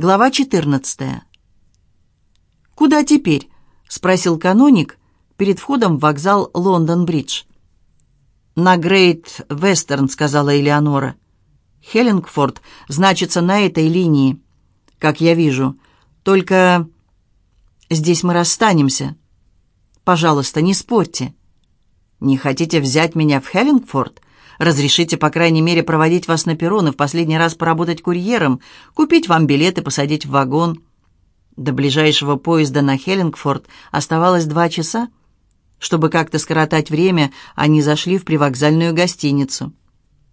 Глава 14. «Куда теперь?» — спросил каноник перед входом в вокзал Лондон-Бридж. «На Грейт Вестерн», — сказала Элеонора. «Хеллингфорд значится на этой линии, как я вижу. Только здесь мы расстанемся. Пожалуйста, не спорьте. Не хотите взять меня в Хеллингфорд? Разрешите, по крайней мере, проводить вас на перрон и в последний раз поработать курьером, купить вам билет и посадить в вагон. До ближайшего поезда на Хеллингфорд оставалось два часа. Чтобы как-то скоротать время, они зашли в привокзальную гостиницу.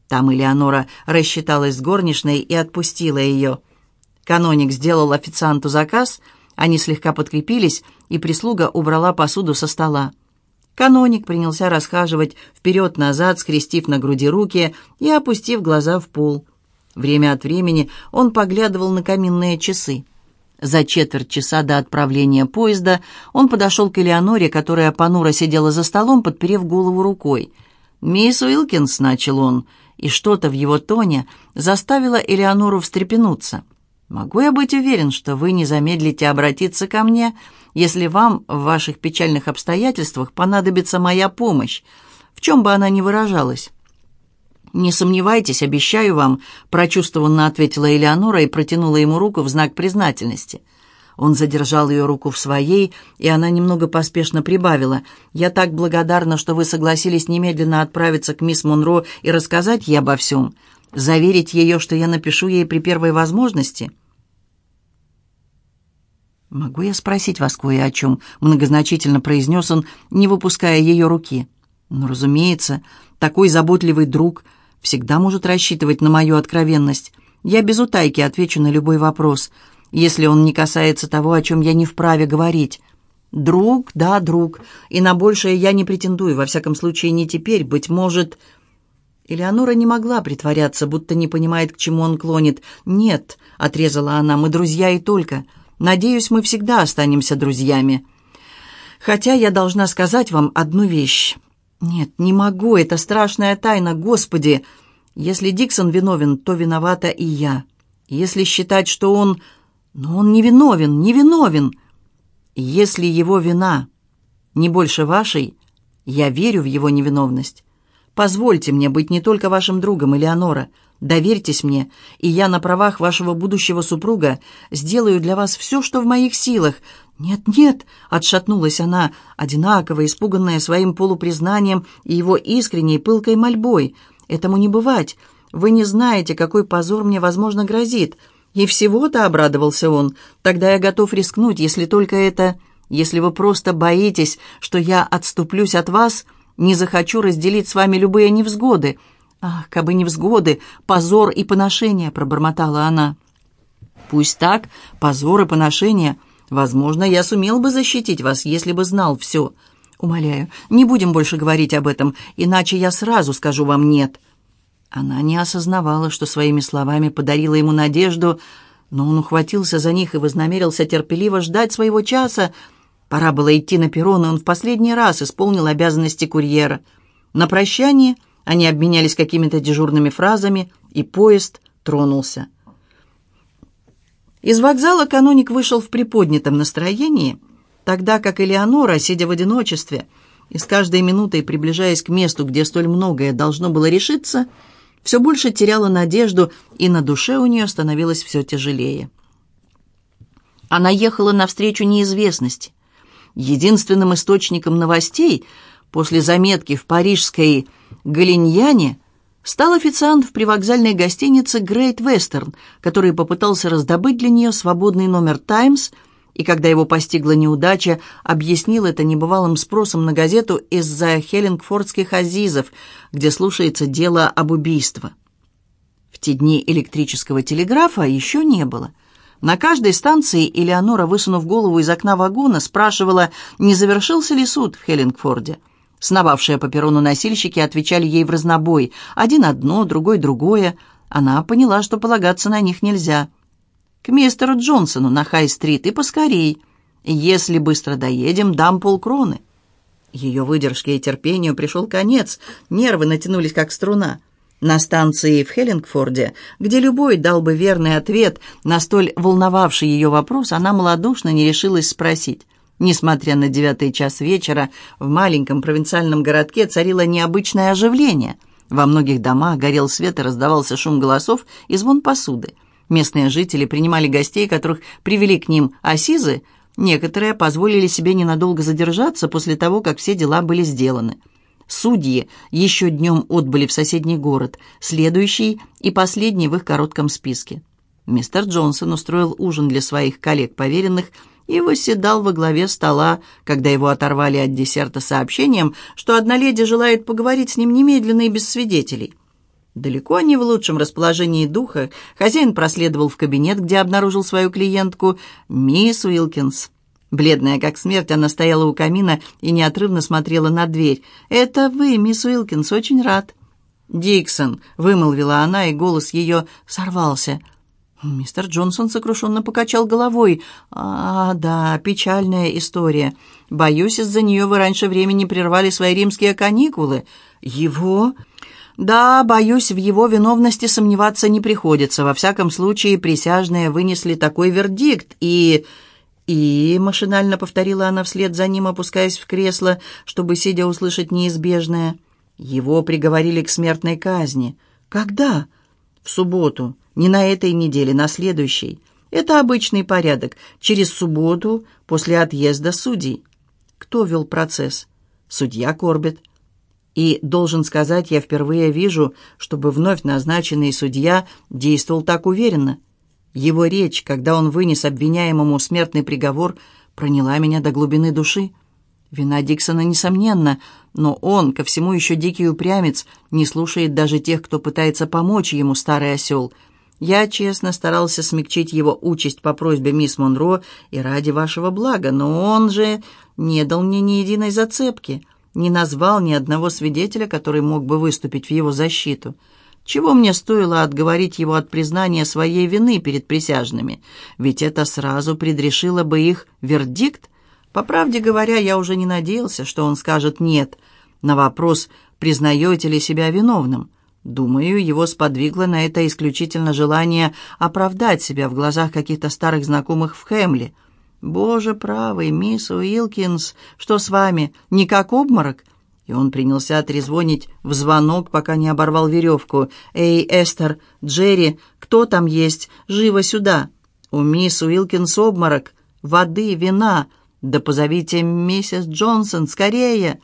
Там Элеонора рассчиталась с горничной и отпустила ее. Каноник сделал официанту заказ, они слегка подкрепились, и прислуга убрала посуду со стола. Каноник принялся расхаживать вперед-назад, скрестив на груди руки и опустив глаза в пол. Время от времени он поглядывал на каминные часы. За четверть часа до отправления поезда он подошел к Элеоноре, которая понуро сидела за столом, подперев голову рукой. «Мисс Уилкинс», — начал он, и что-то в его тоне заставило Элеонору встрепенуться. «Могу я быть уверен, что вы не замедлите обратиться ко мне если вам в ваших печальных обстоятельствах понадобится моя помощь, в чем бы она ни выражалась». «Не сомневайтесь, обещаю вам», — прочувствованно ответила Элеонора и протянула ему руку в знак признательности. Он задержал ее руку в своей, и она немного поспешно прибавила. «Я так благодарна, что вы согласились немедленно отправиться к мисс Монро и рассказать ей обо всем. Заверить ее, что я напишу ей при первой возможности». «Могу я спросить вас кое о чем?» — многозначительно произнес он, не выпуская ее руки. «Ну, разумеется, такой заботливый друг всегда может рассчитывать на мою откровенность. Я без утайки отвечу на любой вопрос, если он не касается того, о чем я не вправе говорить». «Друг, да, друг, и на большее я не претендую, во всяком случае, не теперь, быть может...» Элеонора не могла притворяться, будто не понимает, к чему он клонит. «Нет», — отрезала она, — «мы друзья и только. Надеюсь, мы всегда останемся друзьями. Хотя я должна сказать вам одну вещь. Нет, не могу, это страшная тайна, Господи. Если Диксон виновен, то виновата и я. Если считать, что он... Но он не виновен, не виновен. Если его вина не больше вашей, я верю в его невиновность. Позвольте мне быть не только вашим другом, Элеонора, — Доверьтесь мне, и я на правах вашего будущего супруга сделаю для вас все, что в моих силах». «Нет, нет», — отшатнулась она, одинаково испуганная своим полупризнанием и его искренней пылкой мольбой. «Этому не бывать. Вы не знаете, какой позор мне, возможно, грозит». «И всего-то», — обрадовался он, — «тогда я готов рискнуть, если только это... Если вы просто боитесь, что я отступлюсь от вас, не захочу разделить с вами любые невзгоды». «Ах, кабы невзгоды, позор и поношение!» — пробормотала она. «Пусть так, позор и поношение. Возможно, я сумел бы защитить вас, если бы знал все. Умоляю, не будем больше говорить об этом, иначе я сразу скажу вам «нет». Она не осознавала, что своими словами подарила ему надежду, но он ухватился за них и вознамерился терпеливо ждать своего часа. Пора было идти на перрон, и он в последний раз исполнил обязанности курьера. На прощание они обменялись какими-то дежурными фразами, и поезд тронулся. Из вокзала каноник вышел в приподнятом настроении, тогда как Элеонора, сидя в одиночестве и с каждой минутой приближаясь к месту, где столь многое должно было решиться, все больше теряла надежду, и на душе у нее становилось все тяжелее. Она ехала навстречу неизвестности. Единственным источником новостей после заметки в парижской Галиньяне стал официант в привокзальной гостинице «Грейт Вестерн», который попытался раздобыть для нее свободный номер «Таймс», и когда его постигла неудача, объяснил это небывалым спросом на газету из-за хеллингфордских азизов, где слушается дело об убийстве. В те дни электрического телеграфа еще не было. На каждой станции Элеонора, высунув голову из окна вагона, спрашивала, не завершился ли суд в Хеллингфорде. Сновавшие по перрону носильщики отвечали ей в разнобой. Один одно, другой другое. Она поняла, что полагаться на них нельзя. «К мистеру Джонсону на Хай-стрит и поскорей. Если быстро доедем, дам полкроны». Ее выдержке и терпению пришел конец. Нервы натянулись, как струна. На станции в Хеллингфорде, где любой дал бы верный ответ на столь волновавший ее вопрос, она малодушно не решилась спросить. Несмотря на девятый час вечера, в маленьком провинциальном городке царило необычное оживление. Во многих домах горел свет и раздавался шум голосов и звон посуды. Местные жители принимали гостей, которых привели к ним асизы. Некоторые позволили себе ненадолго задержаться после того, как все дела были сделаны. Судьи еще днем отбыли в соседний город, следующий и последний в их коротком списке. Мистер Джонсон устроил ужин для своих коллег-поверенных и восседал во главе стола, когда его оторвали от десерта сообщением, что одна леди желает поговорить с ним немедленно и без свидетелей. Далеко не в лучшем расположении духа хозяин проследовал в кабинет, где обнаружил свою клиентку, мисс Уилкинс. Бледная как смерть, она стояла у камина и неотрывно смотрела на дверь. «Это вы, мисс Уилкинс, очень рад». «Диксон», — вымолвила она, и голос ее сорвался. Мистер Джонсон сокрушенно покачал головой. «А, да, печальная история. Боюсь, из-за нее вы раньше времени прервали свои римские каникулы. Его...» Да, боюсь, в его виновности сомневаться не приходится. Во всяком случае, присяжные вынесли такой вердикт, и... «И...» — машинально повторила она вслед за ним, опускаясь в кресло, чтобы, сидя, услышать неизбежное. «Его приговорили к смертной казни. Когда?» «В субботу. Не на этой неделе, на следующей. Это обычный порядок. Через субботу, после отъезда судей». «Кто вел процесс?» «Судья Корбет». И, должен сказать, я впервые вижу, чтобы вновь назначенный судья действовал так уверенно. Его речь, когда он вынес обвиняемому смертный приговор, проняла меня до глубины души. Вина Диксона несомненна, но он, ко всему еще дикий упрямец, не слушает даже тех, кто пытается помочь ему, старый осел. Я честно старался смягчить его участь по просьбе мисс Монро и ради вашего блага, но он же не дал мне ни единой зацепки не назвал ни одного свидетеля, который мог бы выступить в его защиту. Чего мне стоило отговорить его от признания своей вины перед присяжными? Ведь это сразу предрешило бы их вердикт. По правде говоря, я уже не надеялся, что он скажет «нет» на вопрос «признаете ли себя виновным?». Думаю, его сподвигло на это исключительно желание оправдать себя в глазах каких-то старых знакомых в Хэмли – «Боже правый, мисс Уилкинс, что с вами? Никак обморок?» И он принялся отрезвонить в звонок, пока не оборвал веревку. «Эй, Эстер, Джерри, кто там есть? Живо сюда!» «У мисс Уилкинс обморок. Воды, вина. Да позовите миссис Джонсон, скорее!»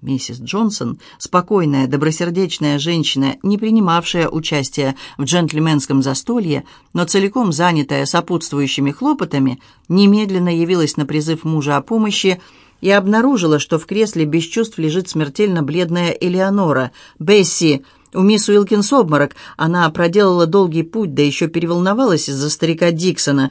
Миссис Джонсон, спокойная, добросердечная женщина, не принимавшая участия в джентльменском застолье, но целиком занятая сопутствующими хлопотами, немедленно явилась на призыв мужа о помощи и обнаружила, что в кресле без чувств лежит смертельно бледная Элеонора. «Бесси!» У мисс Уилкинс обморок. Она проделала долгий путь, да еще переволновалась из-за старика Диксона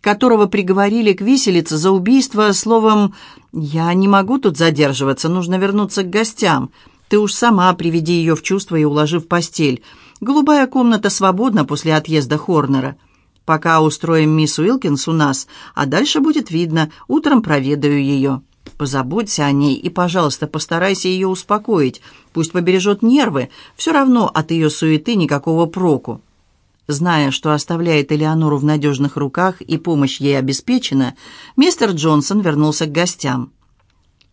которого приговорили к виселице за убийство, словом, «Я не могу тут задерживаться, нужно вернуться к гостям. Ты уж сама приведи ее в чувство и уложи в постель. Голубая комната свободна после отъезда Хорнера. Пока устроим мисс Уилкинс у нас, а дальше будет видно, утром проведаю ее. Позаботься о ней и, пожалуйста, постарайся ее успокоить. Пусть побережет нервы, все равно от ее суеты никакого проку». Зная, что оставляет Элеонору в надежных руках и помощь ей обеспечена, мистер Джонсон вернулся к гостям.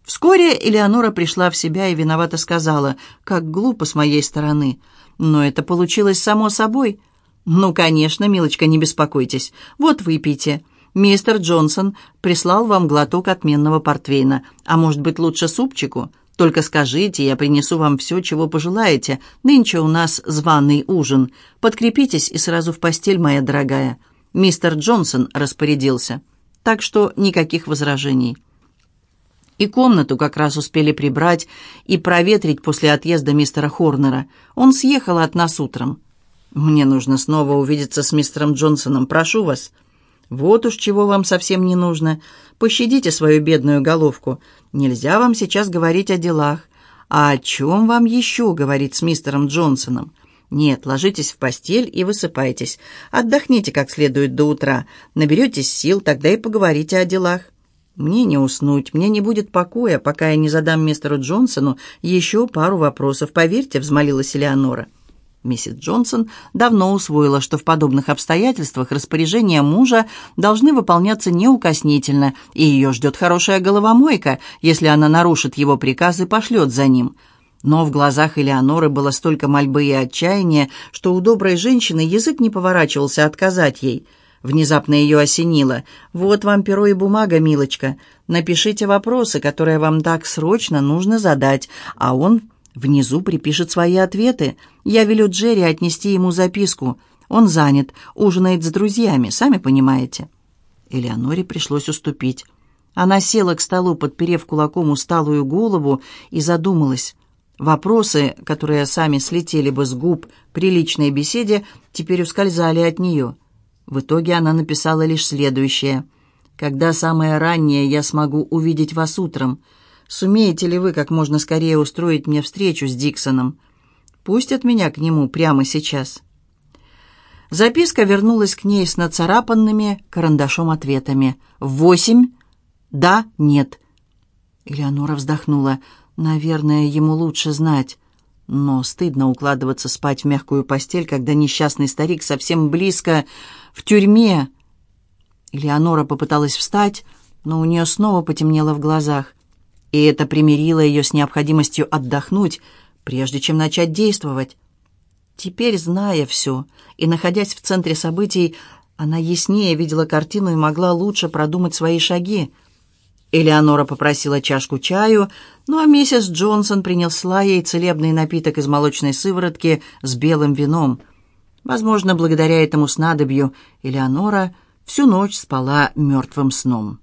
Вскоре Элеонора пришла в себя и виновато сказала, «Как глупо с моей стороны. Но это получилось само собой». «Ну, конечно, милочка, не беспокойтесь. Вот выпейте. Мистер Джонсон прислал вам глоток отменного портвейна. А может быть, лучше супчику? Только скажите, я принесу вам все, чего пожелаете. Нынче у нас званый ужин. Подкрепитесь и сразу в постель, моя дорогая». Мистер Джонсон распорядился. Так что никаких возражений. И комнату как раз успели прибрать и проветрить после отъезда мистера Хорнера. Он съехал от нас утром. «Мне нужно снова увидеться с мистером Джонсоном. Прошу вас». «Вот уж чего вам совсем не нужно. Пощадите свою бедную головку. Нельзя вам сейчас говорить о делах. А о чем вам еще говорить с мистером Джонсоном? Нет, ложитесь в постель и высыпайтесь. Отдохните как следует до утра. Наберетесь сил, тогда и поговорите о делах. Мне не уснуть, мне не будет покоя, пока я не задам мистеру Джонсону еще пару вопросов. Поверьте, взмолилась Элеонора. Миссис Джонсон давно усвоила, что в подобных обстоятельствах распоряжения мужа должны выполняться неукоснительно, и ее ждет хорошая головомойка, если она нарушит его приказ и пошлет за ним. Но в глазах Элеоноры было столько мольбы и отчаяния, что у доброй женщины язык не поворачивался отказать ей. Внезапно ее осенило. «Вот вам перо и бумага, милочка. Напишите вопросы, которые вам так срочно нужно задать, а он Внизу припишет свои ответы. Я велю Джерри отнести ему записку. Он занят, ужинает с друзьями, сами понимаете». Элеоноре пришлось уступить. Она села к столу, подперев кулаком усталую голову, и задумалась. Вопросы, которые сами слетели бы с губ при личной беседе, теперь ускользали от нее. В итоге она написала лишь следующее. «Когда самое раннее я смогу увидеть вас утром?» Сумеете ли вы как можно скорее устроить мне встречу с Диксоном? Пустят меня к нему прямо сейчас». Записка вернулась к ней с нацарапанными карандашом ответами. «Восемь? Да? Нет?» Элеонора вздохнула. «Наверное, ему лучше знать». Но стыдно укладываться спать в мягкую постель, когда несчастный старик совсем близко, в тюрьме. Элеонора попыталась встать, но у нее снова потемнело в глазах и это примирило ее с необходимостью отдохнуть, прежде чем начать действовать. Теперь, зная все и находясь в центре событий, она яснее видела картину и могла лучше продумать свои шаги. Элеонора попросила чашку чаю, ну а миссис Джонсон принесла ей целебный напиток из молочной сыворотки с белым вином. Возможно, благодаря этому снадобью Элеонора всю ночь спала мертвым сном.